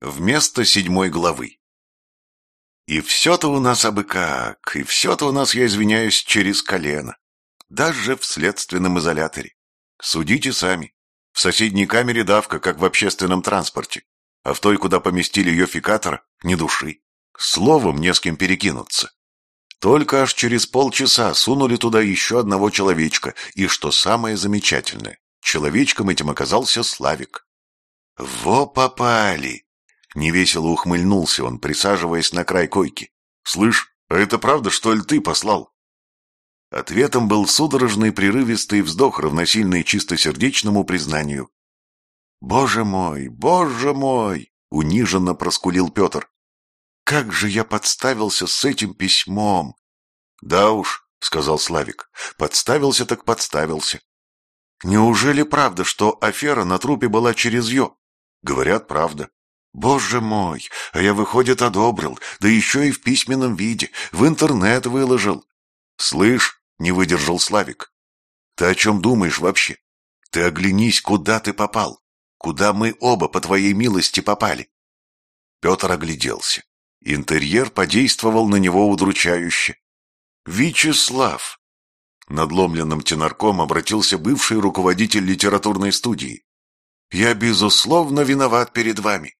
Вместо седьмой главы. И все-то у нас абы как, и все-то у нас, я извиняюсь, через колено. Даже в следственном изоляторе. Судите сами. В соседней камере давка, как в общественном транспорте. А в той, куда поместили ее фикатора, ни души. Словом не с кем перекинуться. Только аж через полчаса сунули туда еще одного человечка, и что самое замечательное, человечком этим оказался Славик. «Во попали!» Невесело ухмыльнулся он, присаживаясь на край койки. «Слышь, а это правда, что ли ты послал?» Ответом был судорожный прерывистый вздох, равносильный чистосердечному признанию. «Боже мой, боже мой!» — униженно проскулил Петр. «Как же я подставился с этим письмом!» «Да уж», — сказал Славик, — «подставился так подставился. Неужели правда, что афера на трупе была через Ё?» «Говорят, правда. Боже мой, а я, выходит, одобрил, да еще и в письменном виде, в интернет выложил. Слышь, не выдержал Славик, ты о чем думаешь вообще? Ты оглянись, куда ты попал, куда мы оба, по твоей милости, попали. Петр огляделся. Интерьер подействовал на него удручающе. «Вячеслав!» Надломленным тенорком обратился бывший руководитель литературной студии. «Я, безусловно, виноват перед вами.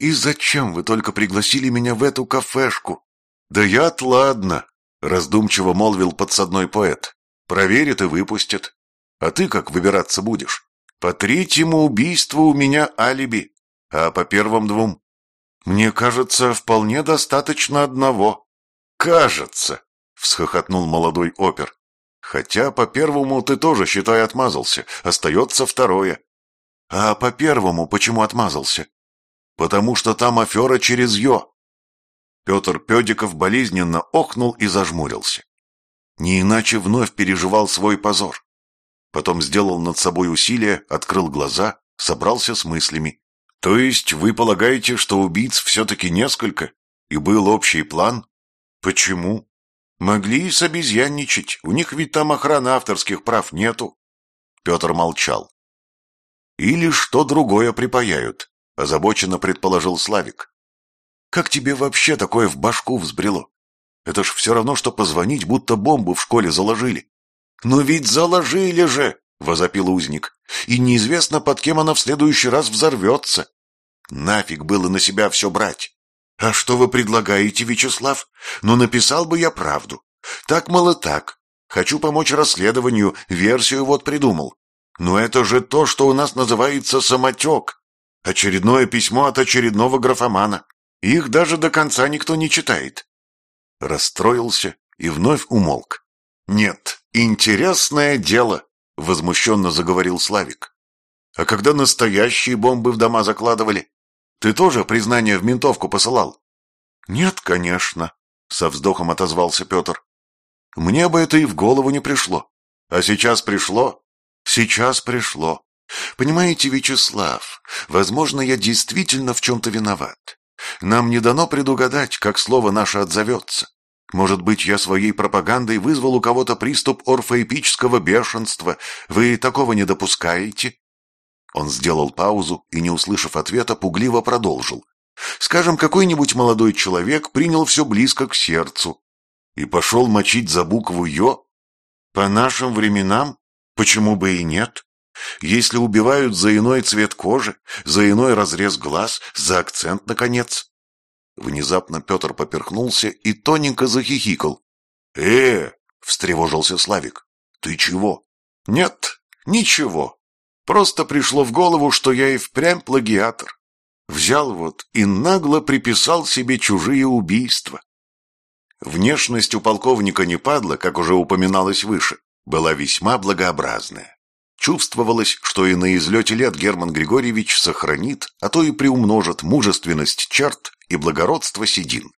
«И зачем вы только пригласили меня в эту кафешку?» «Да я-то ладно», — раздумчиво молвил подсадной поэт. «Проверят и выпустят. А ты как выбираться будешь? По третьему убийству у меня алиби, а по первым двум...» «Мне кажется, вполне достаточно одного». «Кажется», — всхохотнул молодой опер. «Хотя по первому ты тоже, считай, отмазался. Остается второе». «А по первому почему отмазался?» Потому что там афера через Ё. Петр Педиков болезненно охнул и зажмурился. Не иначе вновь переживал свой позор. Потом сделал над собой усилие, открыл глаза, собрался с мыслями. То есть вы полагаете, что убийц все-таки несколько? И был общий план? Почему? Могли и собезьянничать, у них ведь там охраны авторских прав нету. Петр молчал. Или что другое припаяют озабоченно предположил Славик. Как тебе вообще такое в башку взбрело? Это ж все равно, что позвонить, будто бомбу в школе заложили. Но ведь заложили же, возопил узник. И неизвестно, под кем она в следующий раз взорвется. Нафиг было на себя все брать. А что вы предлагаете, Вячеслав? Ну, написал бы я правду. Так, мало так. Хочу помочь расследованию, версию вот придумал. Но это же то, что у нас называется самотек. Очередное письмо от очередного графомана. Их даже до конца никто не читает. Расстроился и вновь умолк. «Нет, интересное дело», — возмущенно заговорил Славик. «А когда настоящие бомбы в дома закладывали, ты тоже признание в ментовку посылал?» «Нет, конечно», — со вздохом отозвался Петр. «Мне бы это и в голову не пришло. А сейчас пришло?» «Сейчас пришло. Понимаете, Вячеслав, возможно, я действительно в чем-то виноват. Нам не дано предугадать, как слово наше отзовется. Может быть, я своей пропагандой вызвал у кого-то приступ орфоэпического бешенства. Вы такого не допускаете?» Он сделал паузу и, не услышав ответа, пугливо продолжил. «Скажем, какой-нибудь молодой человек принял все близко к сердцу и пошел мочить за букву «ё»? По нашим временам? Почему бы и нет?» Если убивают за иной цвет кожи, за иной разрез глаз, за акцент, наконец. Внезапно Петр поперхнулся и тоненько захихикал. «Э!» — встревожился Славик. «Ты чего?» «Нет, ничего. Просто пришло в голову, что я и впрямь плагиатор. Взял вот и нагло приписал себе чужие убийства». Внешность у полковника не падла, как уже упоминалось выше, была весьма благообразная. Чувствовалось, что и на излете лет Герман Григорьевич сохранит, а то и приумножит мужественность черт и благородство седин.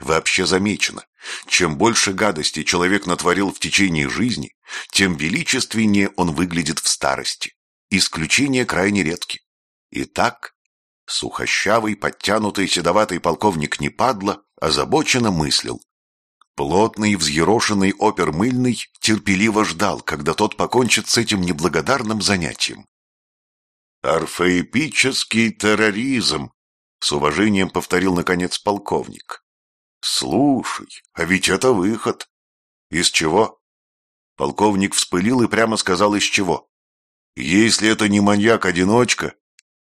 Вообще замечено, чем больше гадости человек натворил в течение жизни, тем величественнее он выглядит в старости. Исключения крайне редки. Итак, сухощавый, подтянутый, седоватый полковник Непадло озабоченно мыслил. Плотный, взъерошенный опер мыльный терпеливо ждал, когда тот покончит с этим неблагодарным занятием. «Орфоэпический терроризм», С уважением повторил, наконец, полковник. Слушай, а ведь это выход. Из чего? Полковник вспылил и прямо сказал, из чего. Если это не маньяк-одиночка,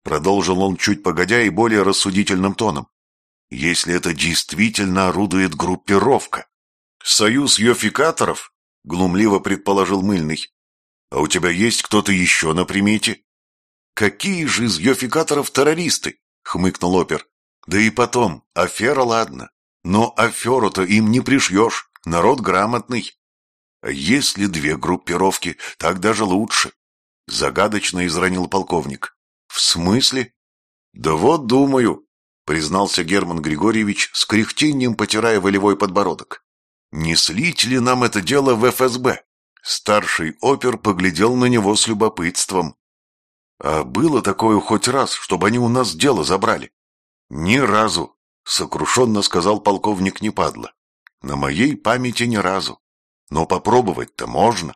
продолжил он чуть погодя и более рассудительным тоном, если это действительно орудует группировка. Союз йофикаторов? Глумливо предположил Мыльный. А у тебя есть кто-то еще на примете? Какие же из йофикаторов террористы? Хмыкнул опер. Да и потом, афера ладно. Но аферу-то им не пришьешь, народ грамотный. А если две группировки, так даже лучше. Загадочно изранил полковник. В смысле? Да вот думаю, признался Герман Григорьевич с кряхтением потирая волевой подбородок. Не слить ли нам это дело в ФСБ? Старший опер поглядел на него с любопытством. А было такое хоть раз, чтобы они у нас дело забрали? Ни разу, сокрушенно сказал полковник Непадло. На моей памяти ни разу. Но попробовать-то можно.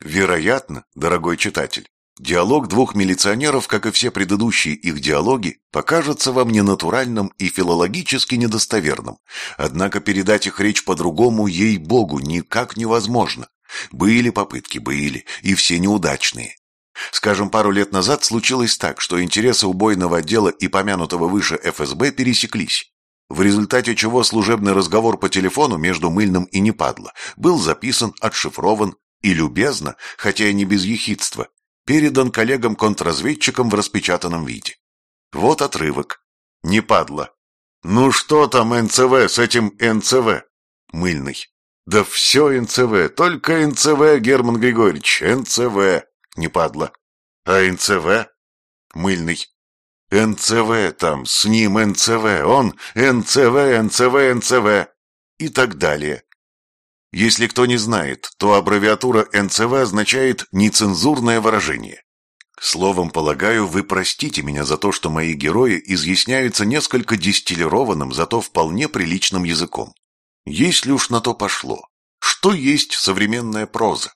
Вероятно, дорогой читатель, диалог двух милиционеров, как и все предыдущие их диалоги, покажется вам ненатуральным и филологически недостоверным. Однако передать их речь по-другому, ей-богу, никак невозможно. Были попытки, были, и все неудачные. Скажем, пару лет назад случилось так, что интересы убойного отдела и помянутого выше ФСБ пересеклись в результате чего служебный разговор по телефону между Мыльным и Непадло был записан, отшифрован и любезно, хотя и не без ехидства, передан коллегам-контрразведчикам в распечатанном виде. Вот отрывок. Непадло. «Ну что там НЦВ с этим НЦВ?» Мыльный. «Да все НЦВ, только НЦВ, Герман Григорьевич, НЦВ!» Непадло. «А НЦВ?» Мыльный. НЦВ там, с ним НЦВ, он НЦВ, НЦВ, НЦВ и так далее. Если кто не знает, то аббревиатура НЦВ означает «нецензурное выражение». Словом, полагаю, вы простите меня за то, что мои герои изъясняются несколько дистиллированным, зато вполне приличным языком. Если уж на то пошло, что есть современная проза?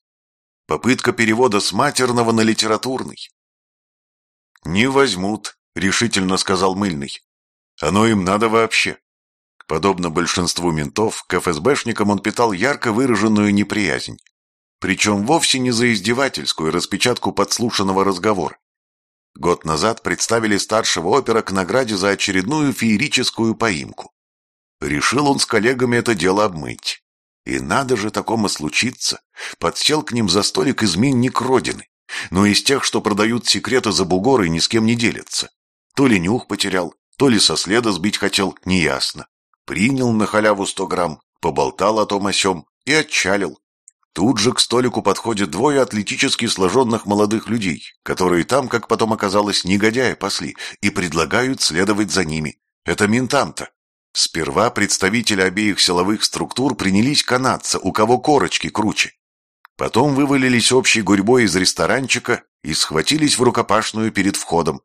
Попытка перевода с матерного на литературный. Не возьмут, решительно сказал Мыльный. Оно им надо вообще. Подобно большинству ментов, к ФСБшникам он питал ярко выраженную неприязнь. Причем вовсе не за издевательскую распечатку подслушанного разговора. Год назад представили старшего опера к награде за очередную феерическую поимку. Решил он с коллегами это дело обмыть. И надо же такому случиться. Подсел к ним за столик изменник Родины. Но из тех, что продают секреты за бугор и ни с кем не делятся. То ли нюх потерял, то ли со следа сбить хотел, неясно. Принял на халяву сто грамм, поболтал о том о сём и отчалил. Тут же к столику подходят двое атлетически сложенных молодых людей, которые там, как потом оказалось, негодяя пасли, и предлагают следовать за ними. Это ментам-то. Сперва представители обеих силовых структур принялись канаться, у кого корочки круче. Потом вывалились общей гурьбой из ресторанчика и схватились в рукопашную перед входом,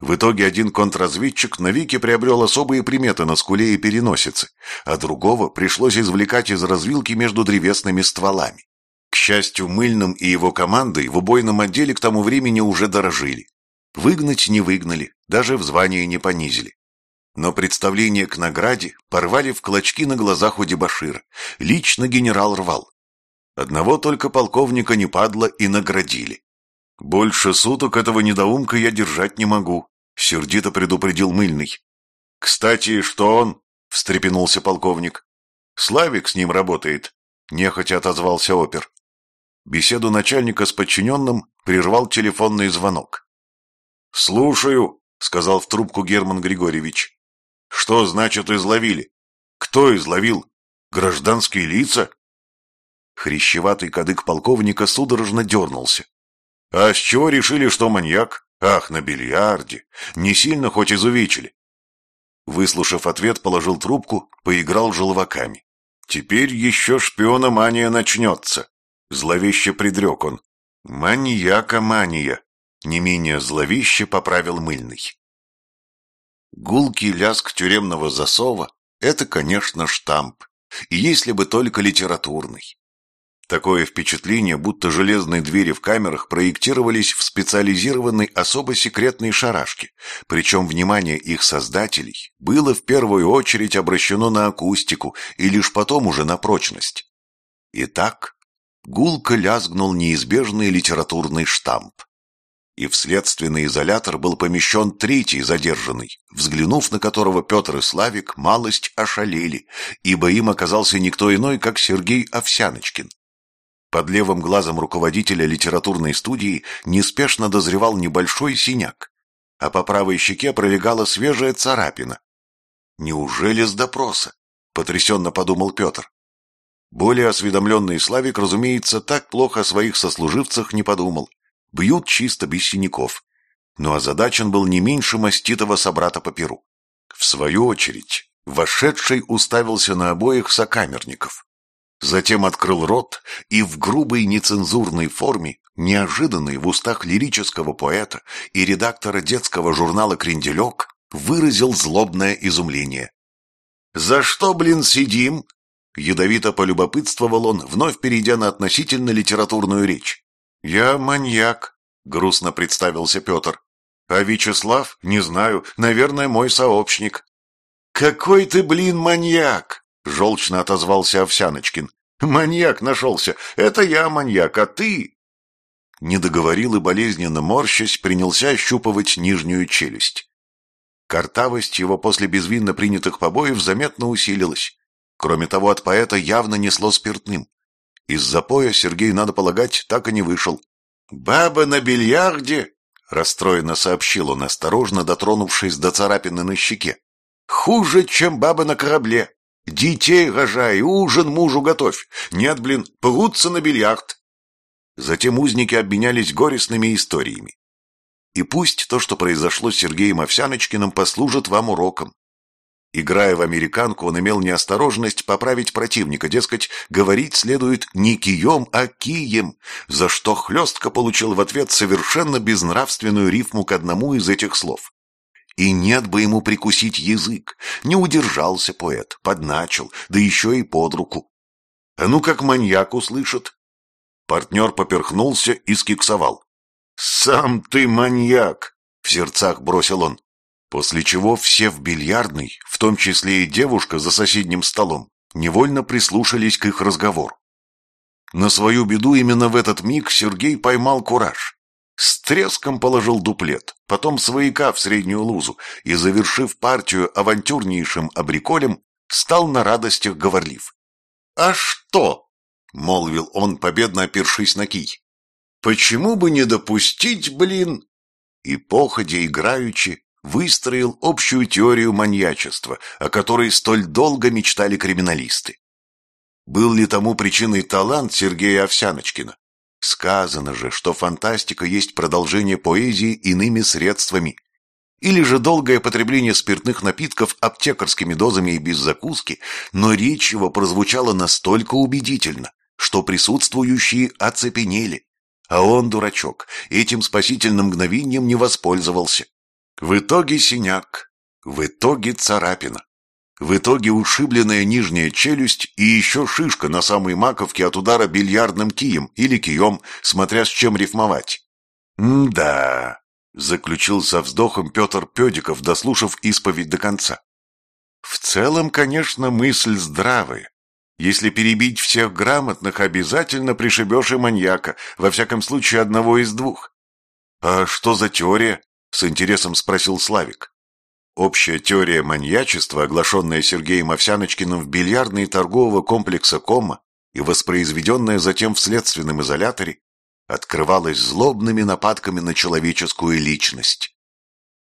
в итоге один контрразведчик навеки приобрел особые приметы на скуле и переносице, а другого пришлось извлекать из развилки между древесными стволами. К счастью, Мыльным и его командой в убойном отделе к тому времени уже дорожили. Выгнать не выгнали, даже в звании не понизили. Но представление к награде порвали в клочки на глазах у дебашира. Лично генерал рвал. Одного только полковника не падло и наградили. «Больше суток этого недоумка я держать не могу», — сердито предупредил Мыльный. «Кстати, что он?» — встрепенулся полковник. «Славик с ним работает», — нехотя отозвался опер. Беседу начальника с подчиненным прервал телефонный звонок. «Слушаю», — сказал в трубку Герман Григорьевич. «Что значит изловили? Кто изловил? Гражданские лица?» Хрящеватый кадык полковника судорожно дернулся. А с чего решили, что маньяк? Ах, на бильярде. Не сильно хоть изувечили. Выслушав ответ, положил трубку, поиграл желваками. Теперь еще шпиономания начнется. Зловеще предрек он. Маньяка-мания. Не менее зловеще поправил мыльный. Гулкий ляск тюремного засова — это, конечно, штамп. И если бы только литературный. Такое впечатление, будто железные двери в камерах проектировались в специализированной особо секретной шарашке, причем внимание их создателей было в первую очередь обращено на акустику и лишь потом уже на прочность. Итак, гулко лязгнул неизбежный литературный штамп. И в следственный изолятор был помещен третий задержанный, взглянув на которого Петр и Славик малость ошалели, ибо им оказался никто иной, как Сергей Овсяночкин. Под левым глазом руководителя литературной студии неспешно дозревал небольшой синяк, а по правой щеке пролегала свежая царапина. «Неужели с допроса?» — потрясенно подумал Петр. Более осведомленный Славик, разумеется, так плохо о своих сослуживцах не подумал. Бьют чисто без синяков. Но озадачен был не меньше маститого собрата по перу. В свою очередь, вошедший уставился на обоих сокамерников. Затем открыл рот и в грубой нецензурной форме, неожиданной в устах лирического поэта и редактора детского журнала «Кренделек», выразил злобное изумление. «За что, блин, сидим?» Ядовито полюбопытствовал он, вновь перейдя на относительно литературную речь. «Я маньяк», — грустно представился Петр. «А Вячеслав? Не знаю. Наверное, мой сообщник». «Какой ты, блин, маньяк!» — желчно отозвался Овсяночкин. «Маньяк нашелся. Это я маньяк, а ты...» Не договорил и болезненно морщась, принялся ощупывать нижнюю челюсть. Картавость его после безвинно принятых побоев заметно усилилась. Кроме того, от поэта явно несло спиртным. Из запоя Сергей, надо полагать, так и не вышел. «Баба на бильярде!» — расстроенно сообщил он, осторожно дотронувшись до царапины на щеке. «Хуже, чем баба на корабле. Детей рожай, ужин мужу готовь. Нет, блин, прутся на бильярд». Затем узники обменялись горестными историями. И пусть то, что произошло с Сергеем Овсяночкиным, послужит вам уроком. Играя в американку, он имел неосторожность поправить противника, дескать, говорить следует не кием, а кием, за что хлестко получил в ответ совершенно безнравственную рифму к одному из этих слов. И нет бы ему прикусить язык, не удержался поэт, подначил, да еще и под руку. А ну как маньяк услышит. Партнер поперхнулся и скиксовал. «Сам ты маньяк!» — в сердцах бросил он. После чего все в бильярдной, в том числе и девушка за соседним столом, невольно прислушались к их разговору. На свою беду именно в этот миг Сергей поймал кураж. С треском положил дуплет, потом свояка в среднюю лузу и, завершив партию авантюрнейшим абриколем, стал на радостях говорлив. «А что?» — молвил он, победно опершись на кий. «Почему бы не допустить, блин?» И походя играючи, выстроил общую теорию маньячества, о которой столь долго мечтали криминалисты. Был ли тому причиной талант Сергея Овсяночкина? Сказано же, что фантастика есть продолжение поэзии иными средствами. Или же долгое потребление спиртных напитков аптекарскими дозами и без закуски, но речь его прозвучала настолько убедительно, что присутствующие оцепенели. А он, дурачок, этим спасительным мгновением не воспользовался. В итоге синяк, в итоге царапина, в итоге ушибленная нижняя челюсть и еще шишка на самой маковке от удара бильярдным кием или кием, смотря с чем рифмовать. «Да», — заключил со вздохом Петр Педиков, дослушав исповедь до конца. «В целом, конечно, мысль здравая. Если перебить всех грамотных, обязательно пришибешь и маньяка, во всяком случае одного из двух. А что за теория? — с интересом спросил Славик. Общая теория маньячества, оглашенная Сергеем Овсяночкиным в бильярдной торгового комплекса «Кома» и воспроизведенная затем в следственном изоляторе, открывалась злобными нападками на человеческую личность.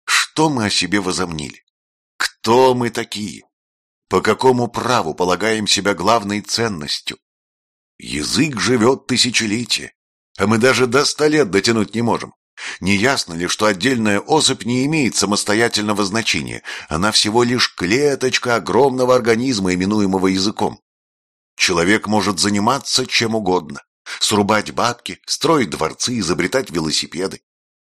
Что мы о себе возомнили? Кто мы такие? По какому праву полагаем себя главной ценностью? Язык живет тысячелетия, а мы даже до ста лет дотянуть не можем. Не ясно ли, что отдельная особь не имеет самостоятельного значения, она всего лишь клеточка огромного организма, именуемого языком? Человек может заниматься чем угодно, срубать бабки, строить дворцы, изобретать велосипеды.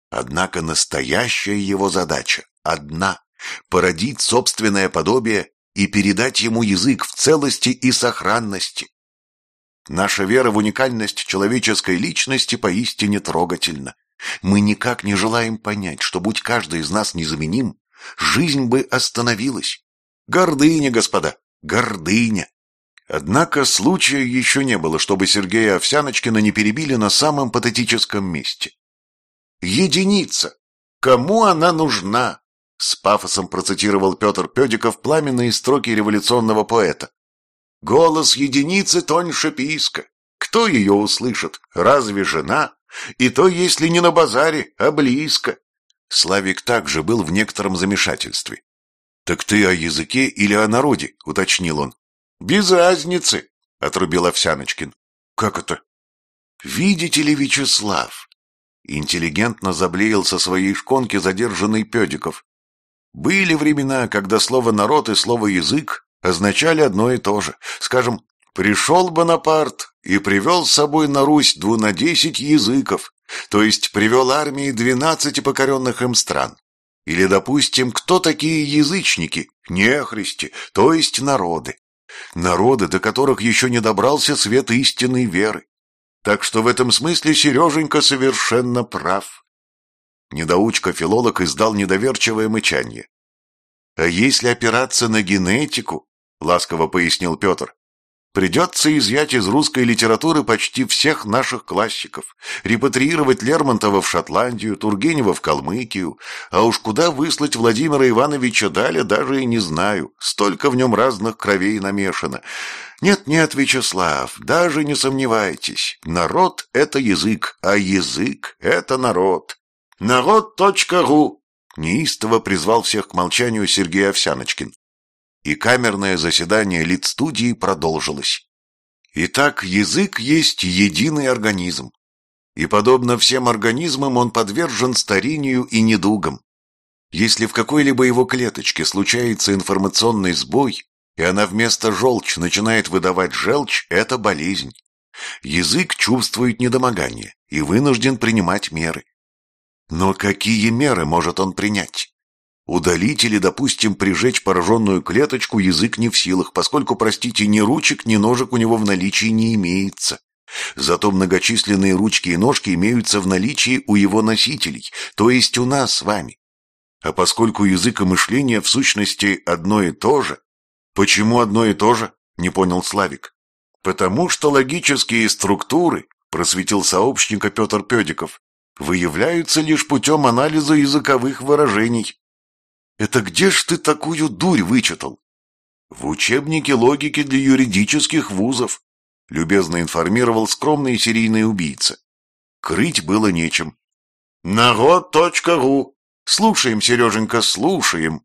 Однако настоящая его задача одна – породить собственное подобие и передать ему язык в целости и сохранности. Наша вера в уникальность человеческой личности поистине трогательна. Мы никак не желаем понять, что будь каждый из нас незаменим, жизнь бы остановилась. Гордыня, господа, гордыня. Однако случая еще не было, чтобы Сергея Овсяночкина не перебили на самом патетическом месте. «Единица! Кому она нужна?» С пафосом процитировал Петр Педиков пламенные строки революционного поэта. «Голос единицы тоньше писка. Кто ее услышит? Разве жена? И то, если не на базаре, а близко». Славик также был в некотором замешательстве. «Так ты о языке или о народе?» — уточнил он. «Без разницы», — отрубил Овсяночкин. «Как это?» «Видите ли, Вячеслав?» Интеллигентно заблеял со своей шконки задержанный Педиков. Были времена, когда слово «народ» и слово «язык» означали одно и то же. Скажем, пришел Бонапарт и привел с собой на Русь двунадесять языков, то есть привел армии двенадцати покоренных им стран. Или, допустим, кто такие язычники? Нехристи, то есть народы. Народы, до которых еще не добрался свет истинной веры. Так что в этом смысле Сереженька совершенно прав. Недоучка-филолог издал недоверчивое мычанье. «А если опираться на генетику?» — ласково пояснил Петр. «Придется изъять из русской литературы почти всех наших классиков, репатриировать Лермонтова в Шотландию, Тургенева в Калмыкию, а уж куда выслать Владимира Ивановича Даля, даже и не знаю, столько в нем разных кровей намешано. Нет-нет, Вячеслав, даже не сомневайтесь, народ — это язык, а язык — это народ». «Народ.ру!» неистово призвал всех к молчанию Сергей Овсяночкин. И камерное заседание Литстудии продолжилось. Итак, язык есть единый организм. И, подобно всем организмам, он подвержен старению и недугам. Если в какой-либо его клеточке случается информационный сбой, и она вместо желчь начинает выдавать желчь, это болезнь. Язык чувствует недомогание и вынужден принимать меры. Но какие меры может он принять? Удалить или, допустим, прижечь пораженную клеточку язык не в силах, поскольку, простите, ни ручек, ни ножек у него в наличии не имеется. Зато многочисленные ручки и ножки имеются в наличии у его носителей, то есть у нас с вами. А поскольку язык и мышление в сущности одно и то же, почему одно и то же, не понял Славик. Потому что логические структуры, просветил сообщника Петр Педиков, выявляются лишь путем анализа языковых выражений. Это где ж ты такую дурь вычитал? В учебнике логики для юридических вузов, любезно информировал скромный серийный убийца. Крыть было нечем. Народ.ру. Слушаем, Сереженька, слушаем.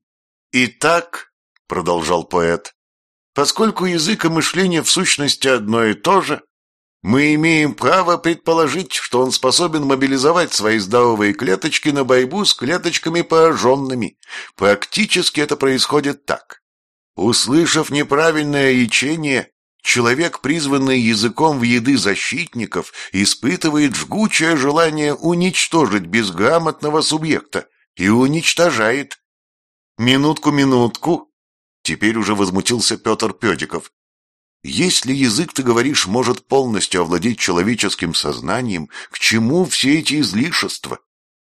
Итак, продолжал поэт, поскольку язык и мышление в сущности одно и то же, мы имеем право предположить, что он способен мобилизовать свои здоровые клеточки на борьбу с клеточками пораженными. Практически это происходит так. Услышав неправильное ячение, человек, призванный языком в еды защитников, испытывает жгучее желание уничтожить безграмотного субъекта и уничтожает. Минутку-минутку. Теперь уже возмутился Петр Педиков. Если язык, ты говоришь, может полностью овладеть человеческим сознанием, к чему все эти излишества?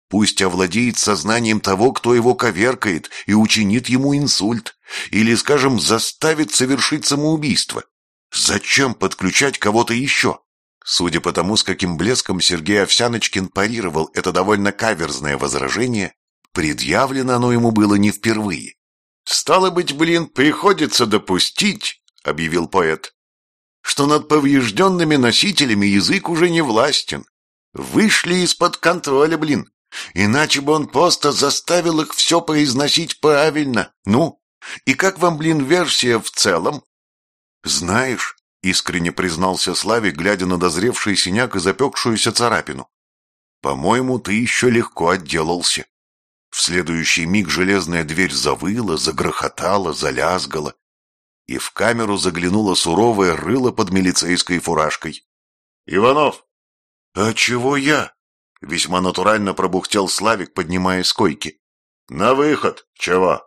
Пусть овладеет сознанием того, кто его коверкает, и учинит ему инсульт, или, скажем, заставит совершить самоубийство. Зачем подключать кого-то еще? Судя по тому, с каким блеском Сергей Овсяночкин парировал это довольно каверзное возражение, предъявлено оно ему было не впервые. «Стало быть, блин, приходится допустить, — объявил поэт, — что над поврежденными носителями язык уже не властен. Вышли из-под контроля, блин. Иначе бы он просто заставил их все произносить правильно. Ну, и как вам, блин, версия в целом? Знаешь, — искренне признался Славик, глядя на дозревший синяк и запекшуюся царапину. «По-моему, ты еще легко отделался». В следующий миг железная дверь завыла, загрохотала, залязгала и в камеру заглянуло суровое рыло под милицейской фуражкой. «Иванов!» «А чего я?» — весьма натурально пробухтел Славик, поднимая с койки. «На выход! Чего?»